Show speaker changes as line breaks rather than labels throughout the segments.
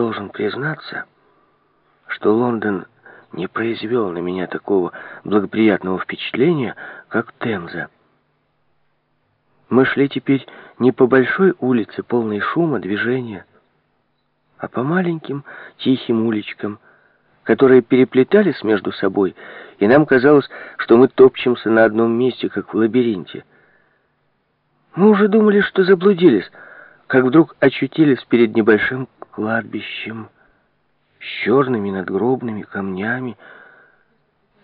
должен признаться, что Лондон не произвел на меня такого благоприятного впечатления, как Темза. Мы шли теперь не по большой улице, полной шума, движения, а по маленьким тихим уличкам, которые переплетались между собой, и нам казалось, что мы топчемся на одном месте, как в лабиринте. Мы уже думали, что заблудились, как вдруг очутились перед небольшим кладбищем с черными надгробными камнями,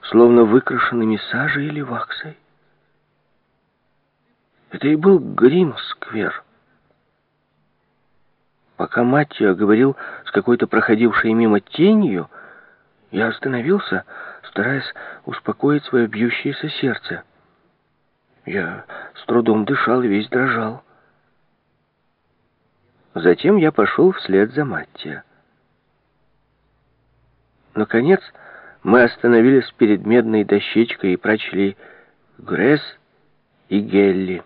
словно выкрашенными сажей или ваксой. Это и был Грин-сквер. Пока Маттио говорил с какой-то проходившей мимо тенью, я остановился, стараясь успокоить свое бьющееся сердце. Я с трудом дышал и весь дрожал. Затем я пошел вслед за Маттио. Наконец, мы остановились перед медной дощечкой и прочли «Гресс и Гелли».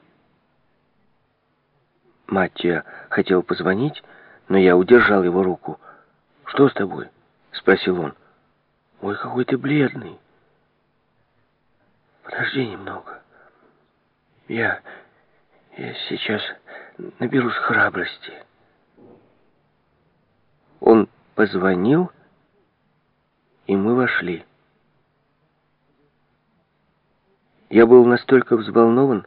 Маттия хотел позвонить, но я удержал его руку. «Что с тобой?» — спросил он. «Ой, какой ты бледный!» «Подожди немного. Я... я сейчас наберусь храбрости». Он позвонил, и мы вошли. Я был настолько взволнован,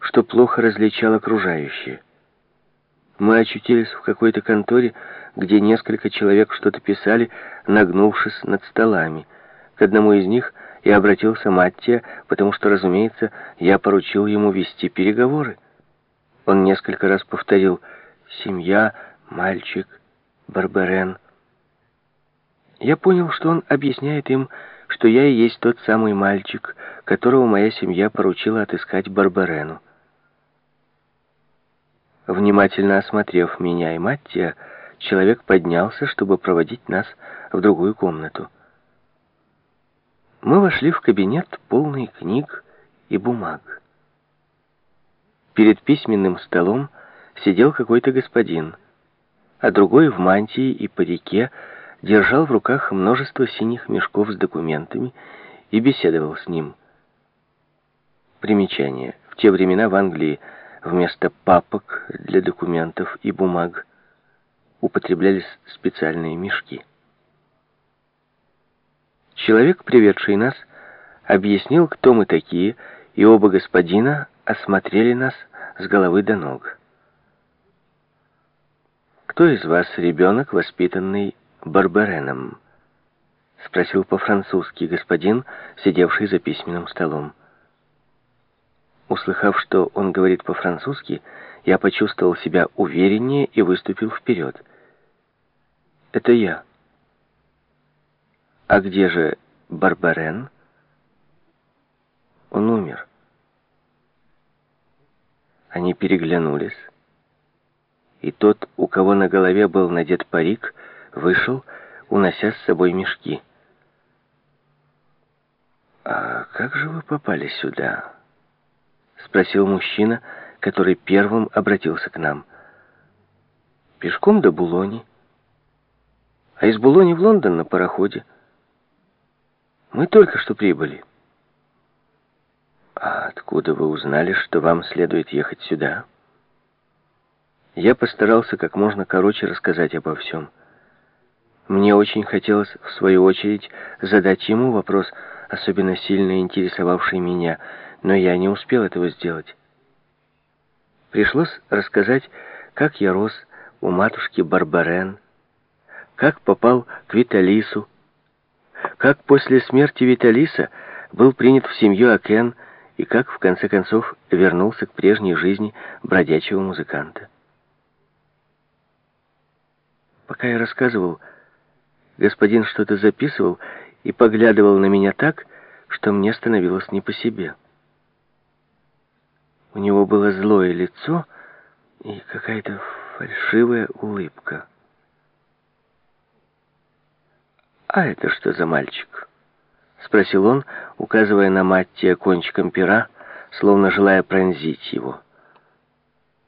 что плохо различал окружающее. Мы очутились в какой-то конторе, где несколько человек что-то писали, нагнувшись над столами. К одному из них я обратился Маттия, потому что, разумеется, я поручил ему вести переговоры. Он несколько раз повторил «семья», «мальчик», «барберен». Я понял, что он объясняет им, что я и есть тот самый мальчик, которого моя семья поручила отыскать Барбарену. Внимательно осмотрев меня и Маттия, человек поднялся, чтобы проводить нас в другую комнату. Мы вошли в кабинет, полный книг и бумаг. Перед письменным столом сидел какой-то господин, а другой в мантии и парике держал в руках множество синих мешков с документами и беседовал с ним. Примечание. В те времена в Англии Вместо папок для документов и бумаг употреблялись специальные мешки. Человек, приведший нас, объяснил, кто мы такие, и оба господина осмотрели нас с головы до ног. «Кто из вас ребенок, воспитанный Барбереном?» — спросил по-французски господин, сидевший за письменным столом. Услыхав, что он говорит по-французски, я почувствовал себя увереннее и выступил вперед. «Это я». «А где же Барбарен?» «Он умер». Они переглянулись, и тот, у кого на голове был надет парик, вышел, унося с собой мешки. «А как же вы попали сюда?» Спросил мужчина, который первым обратился к нам. Пешком до Булони. А из Булони в Лондон на пароходе. Мы только что прибыли. А откуда вы узнали, что вам следует ехать сюда? Я постарался как можно короче рассказать обо всем. Мне очень хотелось, в свою очередь, задать ему вопрос, особенно сильно интересовавший меня — но я не успел этого сделать. Пришлось рассказать, как я рос у матушки Барбарен, как попал к Виталису, как после смерти Виталиса был принят в семью Акен и как, в конце концов, вернулся к прежней жизни бродячего музыканта. Пока я рассказывал, господин что-то записывал и поглядывал на меня так, что мне становилось не по себе. У него было злое лицо и какая-то фальшивая улыбка. «А это что за мальчик?» — спросил он, указывая на Маттия кончиком пера, словно желая пронзить его.